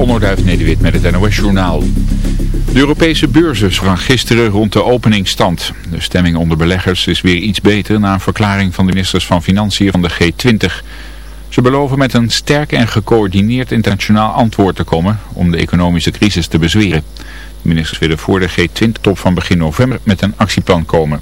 Onderduif Nederwit met het NOS Journaal. De Europese beurzen sprak gisteren rond de openingsstand. De stemming onder beleggers is weer iets beter na een verklaring van de ministers van Financiën van de G20. Ze beloven met een sterk en gecoördineerd internationaal antwoord te komen om de economische crisis te bezweren. De ministers willen voor de G20-top van begin november met een actieplan komen.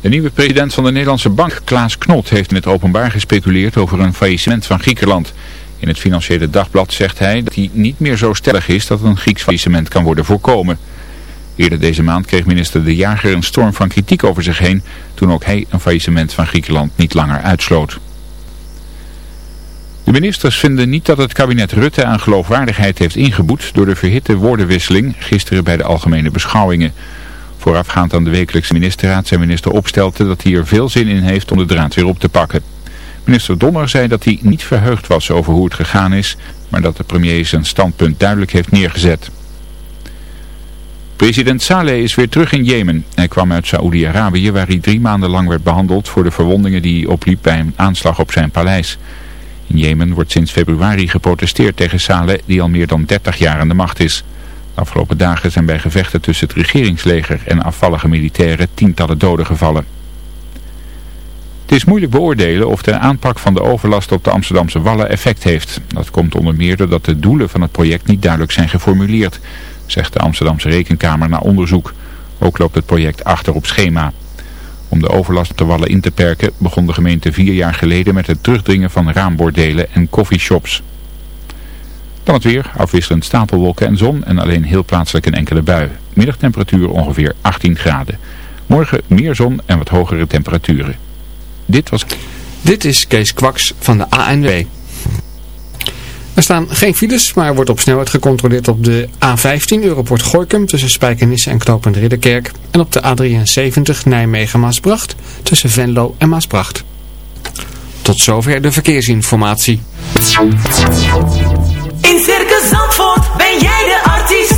De nieuwe president van de Nederlandse bank, Klaas Knot, heeft met openbaar gespeculeerd over een faillissement van Griekenland. In het Financiële Dagblad zegt hij dat hij niet meer zo stellig is dat een Grieks faillissement kan worden voorkomen. Eerder deze maand kreeg minister De Jager een storm van kritiek over zich heen toen ook hij een faillissement van Griekenland niet langer uitsloot. De ministers vinden niet dat het kabinet Rutte aan geloofwaardigheid heeft ingeboet door de verhitte woordenwisseling gisteren bij de algemene beschouwingen. Voorafgaand aan de wekelijkse ministerraad zei minister Opstelten dat hij er veel zin in heeft om de draad weer op te pakken. Minister Donner zei dat hij niet verheugd was over hoe het gegaan is, maar dat de premier zijn standpunt duidelijk heeft neergezet. President Saleh is weer terug in Jemen. Hij kwam uit Saoedi-Arabië waar hij drie maanden lang werd behandeld voor de verwondingen die hij opliep bij een aanslag op zijn paleis. In Jemen wordt sinds februari geprotesteerd tegen Saleh die al meer dan 30 jaar aan de macht is. De afgelopen dagen zijn bij gevechten tussen het regeringsleger en afvallige militairen tientallen doden gevallen. Het is moeilijk beoordelen of de aanpak van de overlast op de Amsterdamse Wallen effect heeft. Dat komt onder meer doordat de doelen van het project niet duidelijk zijn geformuleerd, zegt de Amsterdamse Rekenkamer na onderzoek. Ook loopt het project achter op schema. Om de overlast op de Wallen in te perken begon de gemeente vier jaar geleden met het terugdringen van raambordelen en coffeeshops. Dan het weer, afwisselend stapelwolken en zon en alleen heel plaatselijk een enkele bui. Middagtemperatuur ongeveer 18 graden. Morgen meer zon en wat hogere temperaturen. Dit was... Dit is Kees Kwaks van de ANW. Er staan geen files, maar wordt op snelheid gecontroleerd op de A15 Europort Gorkum tussen Spijkenisse en Knopend Ridderkerk. En op de A73 Nijmegen-Maasbracht tussen Venlo en Maasbracht. Tot zover de verkeersinformatie. In Circus Zandvoort ben jij de artiest.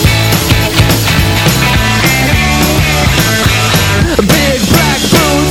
Boots,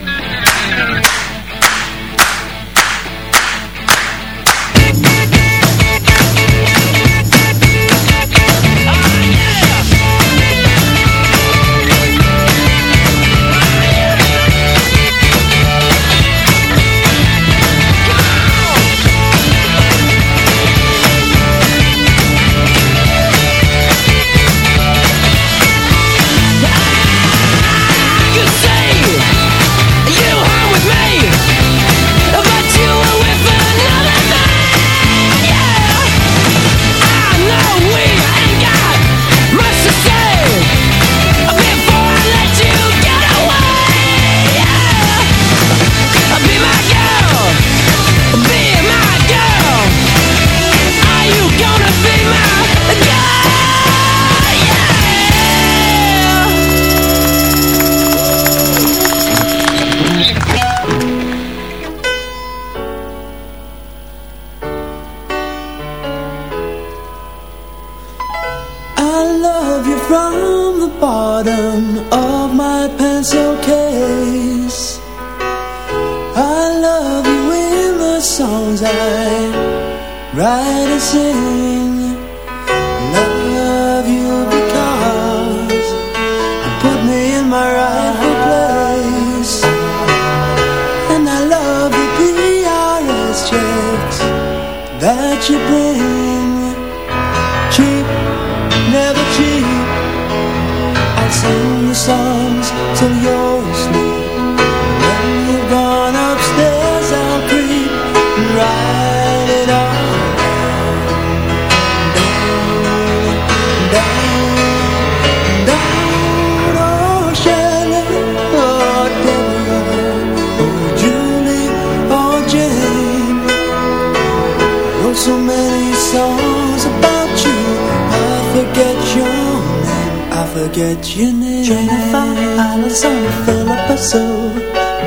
Forget your name. Jennifer, Allison, Philippa Sue,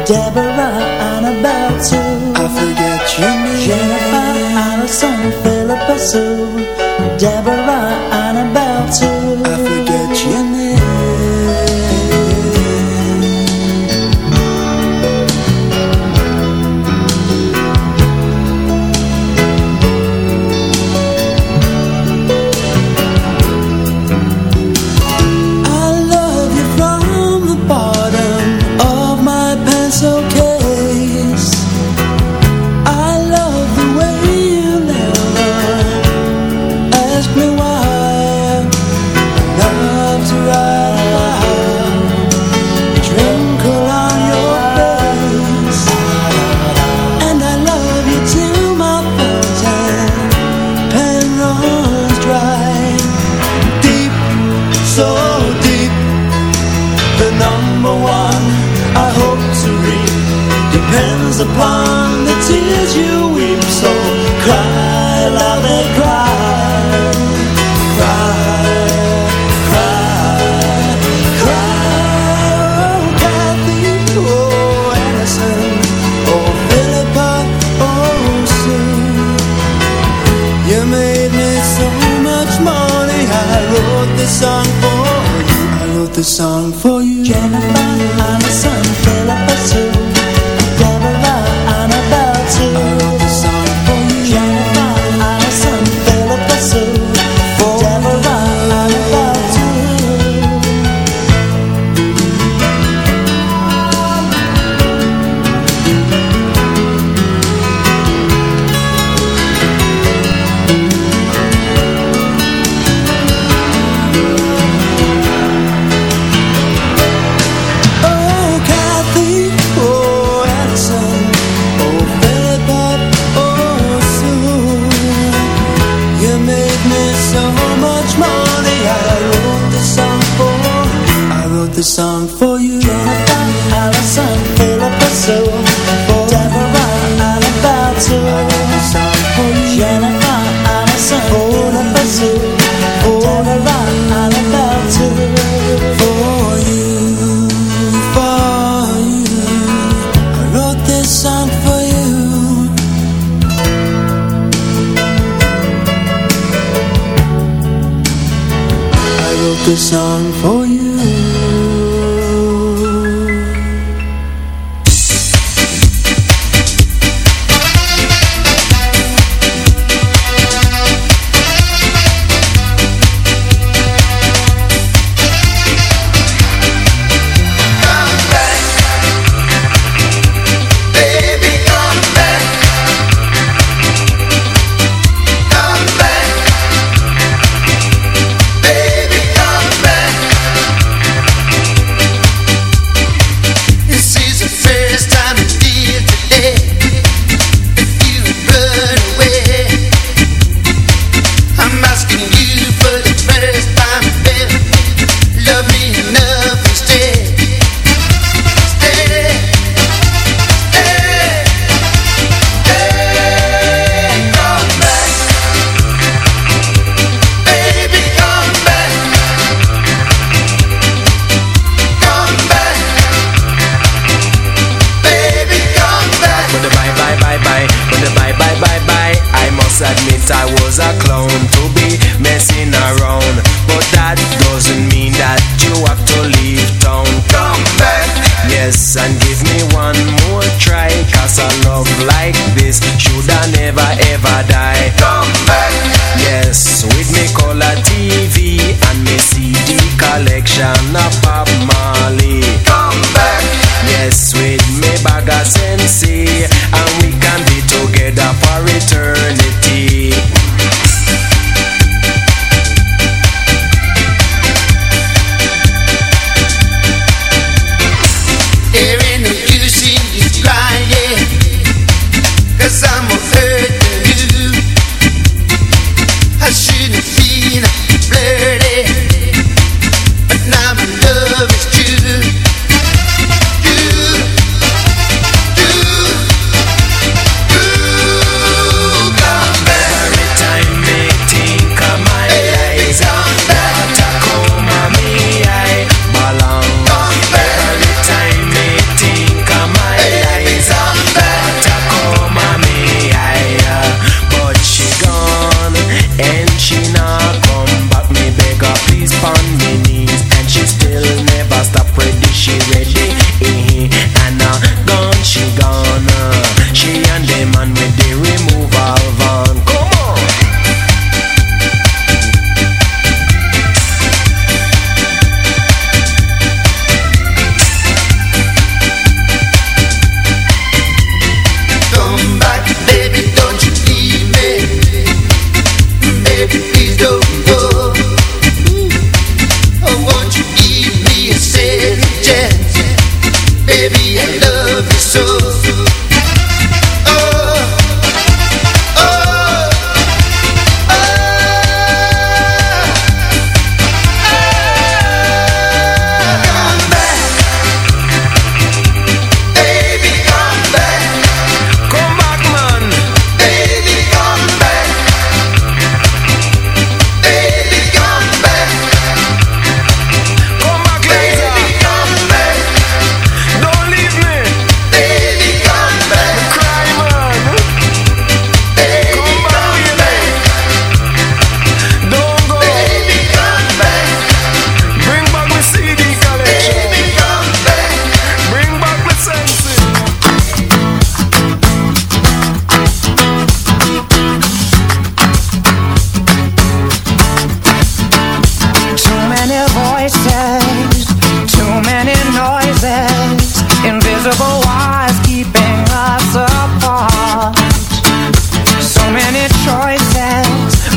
Deborah, Annabelle Sue. I forget your name. Jennifer, Allison, Philippa Sue, Deborah,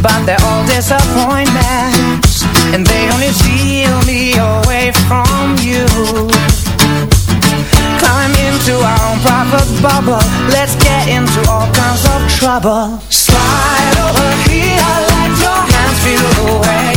But they're all disappointments And they only steal me away from you. Climb into our own private bubble Let's get into all kinds of trouble. Slide over here, let your hands feel the way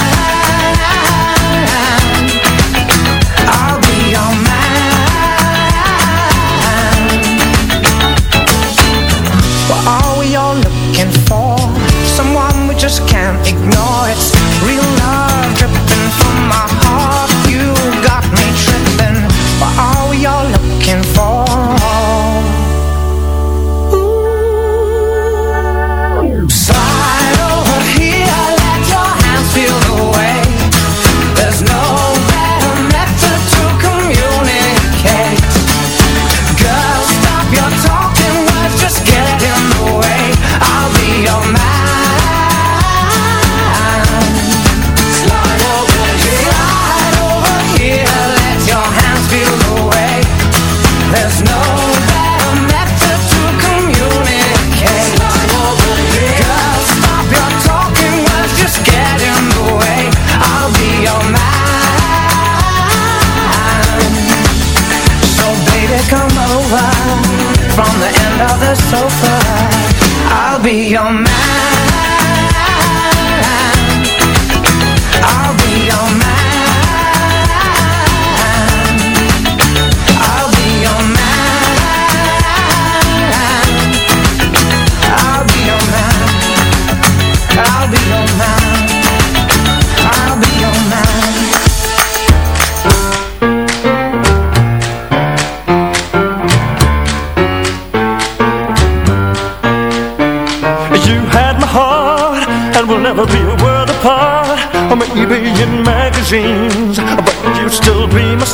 just can't ignore it.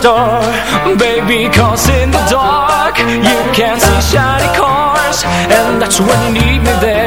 door Baby, cause in the dark You can see shiny cars And that's when you need me there.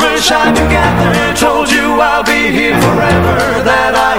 we'll shine together. Told you I'll be here forever, that I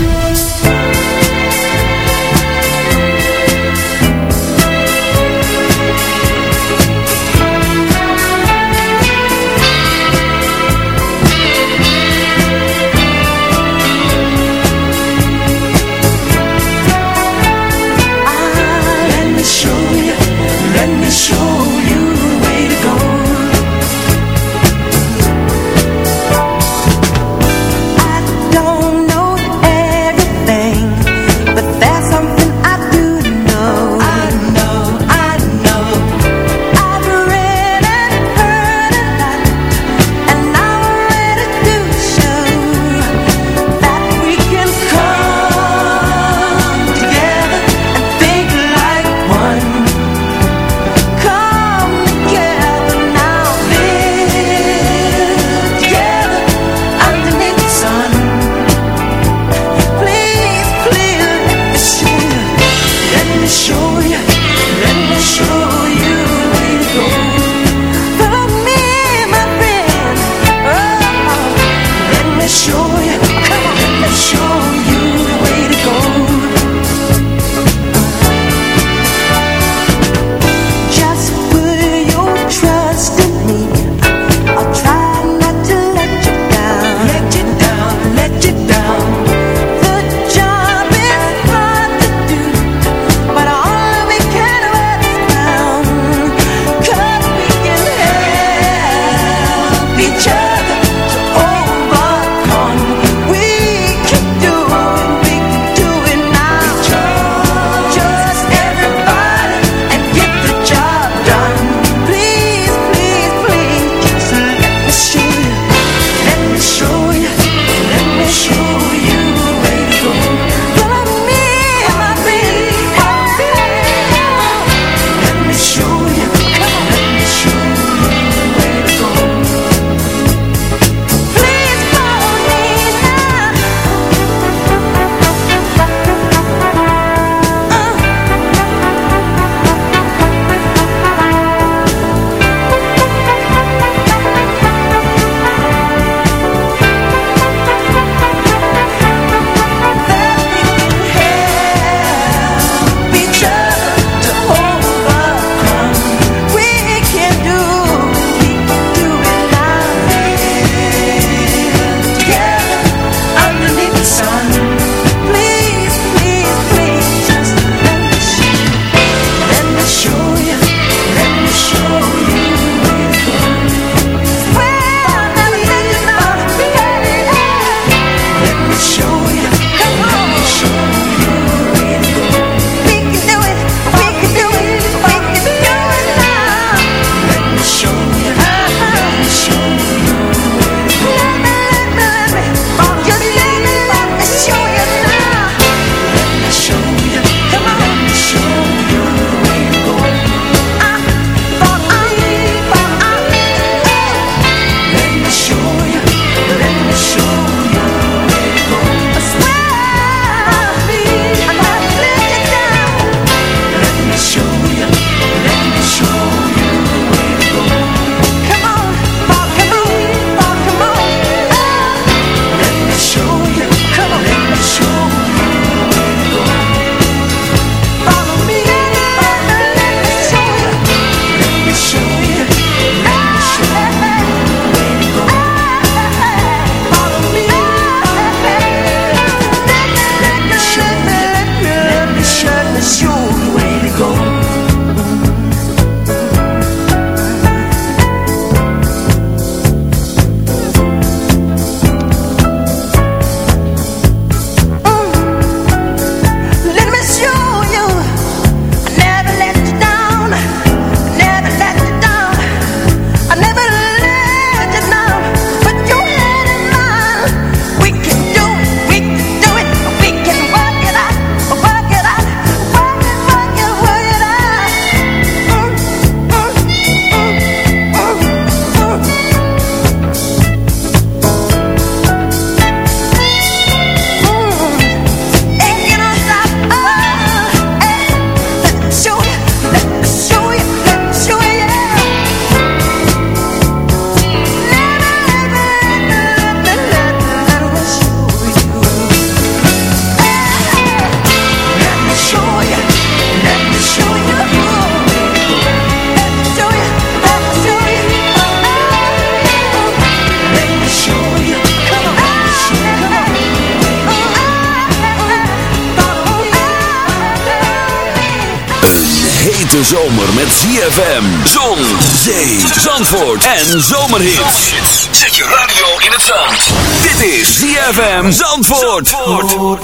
De zomer met ZFM, zon, zee, zandvoort en zomerhits. Zet je radio in het zand. Dit is ZFM Zandvoort. Zandvoort.